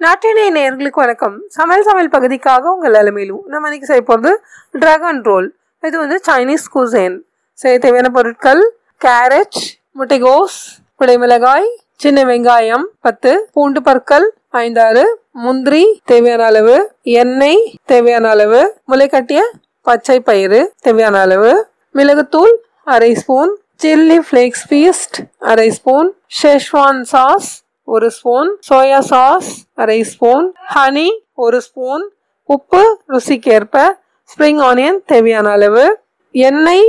நாட்டினை நேர்களுக்கு வணக்கம். சமையல் சமையல் பகுதிக்காக உங்கள் அலமையிலும் நம்ம இன்னைக்கு செய்ய போகிறது ட்ராகன் ரோல் இது வந்து சைனீஸ் குசேன் செய்ய தேவையான பொருட்கள் கேரட் முட்டைகோஸ் குடைமிளகாய் சின்ன வெங்காயம் பத்து பூண்டு பற்கள் ஐந்தாறு முந்திரி தேவையான அளவு எண்ணெய் தேவையான அளவு முளைக்கட்டிய பச்சை பயிறு தேவையான அளவு மிளகுத்தூள் அரை ஸ்பூன் சில்லி ஃப்ளேக்ஸ் பீஸ்ட் அரை ஸ்பூன் ஷெஷ்வான் சாஸ் ஒரு ஸ்பூன் சோயா சாஸ் அரை ஸ்பூன் ஹனி ஒரு ஸ்பூன் உப்பு ருசிக்கேற்ப. ஸ்ப்ரிங் ஆனியன் தேவையான அளவு. எண்ணெய்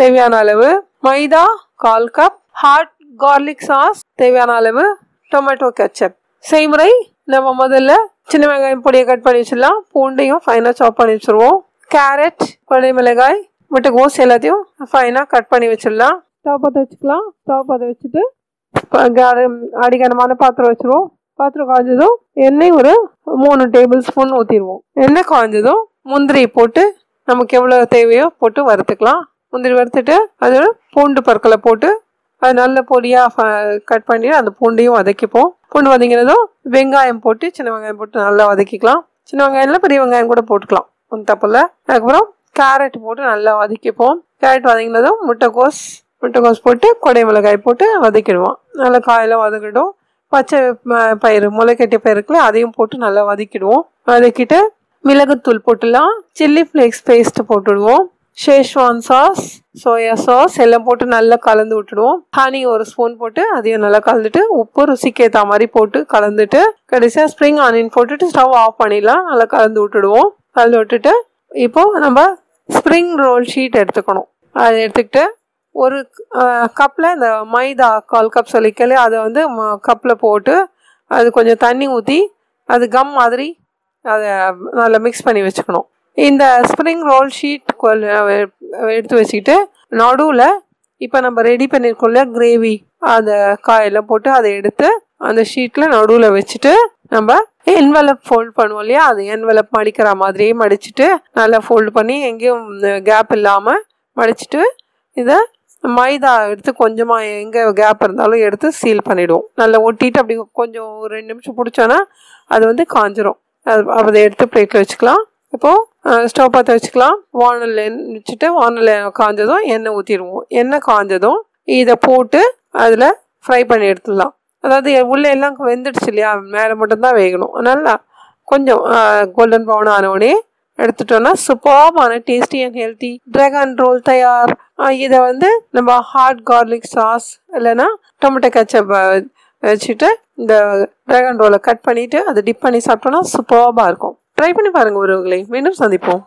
தேவையான அளவு. மைதா கால் கப் ஹாட் கார்லிக் சாஸ் தேவையான அளவு. டொமேட்டோ கெச்சப் செய்முறை நம்ம முதல்ல சின்ன வெங்காயம் பொடியை கட் பண்ணி வச்சிடலாம். பூண்டையும் ஃபைனாக சாப் பண்ணி வச்சுருவோம். கேரட் கொடை மிளகாய் முட்டைக்கோஸ் எல்லாத்தையும் ஃபைனாக கட் பண்ணி வச்சிடலாம். ஸ்டவ் பற்ற வச்சுக்கலாம் ஸ்டவ் பற்ற வச்சுட்டு அடிகனமான பாத்திரம் வச்சுருவோம். பாத்திரம் காய்ஞ்சதும் எண்ணெய் ஒரு மூணு டேபிள் ஸ்பூன் ஊற்றிடுவோம் எண்ணெய் காய்ஞ்சதும் முந்திரி போட்டு நமக்கு எவ்வளோ தேவையோ போட்டு வறுத்துக்கலாம். முந்திரி வறுத்துட்டு அதோட பூண்டு பற்களை போட்டு அது நல்ல பொடியாக கட் பண்ணி அந்த பூண்டையும் வதக்கிப்போம். பூண்டு வதங்கினதும் வெங்காயம் போட்டு சின்ன வெங்காயம் போட்டு நல்லா வதக்கிக்கலாம். சின்ன வெங்காயம்ல பெரிய வெங்காயம் கூட போட்டுக்கலாம். ஒன்றும் தப்பில்ல அதுக்கப்புறம் கேரட் போட்டு நல்லா வதக்கிப்போம். கேரட் வதங்கினதும் முட்டைக்கோஸ் முட்டைக்கோஸ் போட்டு கொடை மிளகாய் போட்டு வதக்கிடுவோம். நல்லா காயெல்லாம் வதக்கிடும் பச்சை பயிறு முளைக்கட்டிய பயிருக்குள்ள அதையும் போட்டு நல்லா வதக்கிடுவோம். வதக்கிட்டு மிளகுத்தூள் போட்டுலாம் சில்லி ஃப்ளேக்ஸ் பேஸ்ட் போட்டுடுவோம். ஷேஷ்வான் சாஸ் சோயா சாஸ் எல்லாம் போட்டு நல்லா கலந்து விட்டுடுவோம். ஹனி ஒரு ஸ்பூன் போட்டு அதையும் நல்லா கலந்துட்டு உப்பு ருசிக்கு ஏற்ற மாதிரி போட்டு கலந்துட்டு கடைசியாக ஸ்ப்ரிங் ஆனியன் போட்டுட்டு ஸ்டவ் ஆஃப் பண்ணிடலாம். நல்லா கலந்து விட்டுடுவோம். கலந்து விட்டுட்டு இப்போ நம்ம ஸ்ப்ரிங் ரோல் ஷீட் எடுத்துக்கணும். அதை எடுத்துக்கிட்டு ஒரு கப்பில் இந்த மைதா கால் கப் சொல்லிக்கல அதை வந்து கப்பில் போட்டு அது கொஞ்சம் தண்ணி ஊற்றி அது கம் மாதிரி அதை நல்லா மிக்ஸ் பண்ணி வச்சுக்கணும். இந்த ஸ்ப்ரிங் ரோல் ஷீட் எடுத்து வச்சுக்கிட்டு நடுவில் இப்போ நம்ம ரெடி பண்ணியிருக்கோம்ல கிரேவி அந்த காயெல்லாம் போட்டு அதை எடுத்து அந்த ஷீட்டில் நடுவில் வச்சுட்டு நம்ம என்வலப் ஃபோல்ட் பண்ணுவோம் இல்லையா? அது என்வலப் மடிக்கிற மாதிரியே மடிச்சுட்டு நல்லா ஃபோல்டு பண்ணி எங்கேயும் கேப் இல்லாமல் மடிச்சுட்டு இதை மைதா எடுத்து கொஞ்சமாக எங்கே கேப் இருந்தாலும் எடுத்து சீல் பண்ணிவிடுவோம் நல்லா ஒட்டிட்டு அப்படி கொஞ்சம் ஒரு ரெண்டு நிமிஷம் பிடிச்சோன்னா அது வந்து காஞ்சிரும். அது அதை எடுத்து பிளேட்டில் வச்சுக்கலாம். இப்போது ஸ்டவ் பற்ற வச்சுக்கலாம். வானல் வச்சுட்டு வானல் காஞ்சதும் எண்ணெய் ஊற்றிடுவோம் எண்ணெய் காஞ்சதும் இதை போட்டு அதில் ஃப்ரை பண்ணி எடுத்துடலாம். அதாவது உள்ளே எல்லாம் வெந்துடுச்சு இல்லையா? மேலே மட்டும்தான் வேகணும். அதனால் கொஞ்சம் கோல்டன் ப்ரௌன் ஆனவுடனே எடுத்துட்டோம்னா சூப்பர்பான tasty and healthy dragon roll தயார். இதை வந்து நம்ம ஹாட் கார்லிக் சாஸ் இல்லைன்னா டொமேட்டோ கச்சப் வச்சுட்டு இந்த ட்ராகன் ரோலை கட் பண்ணிவிட்டு அதை டிப் பண்ணி சாப்பிட்டோன்னா சூப்பர்பாக இருக்கும். ட்ரை பண்ணி பாருங்கள் உறவுகளை. மீண்டும் சந்திப்போம்.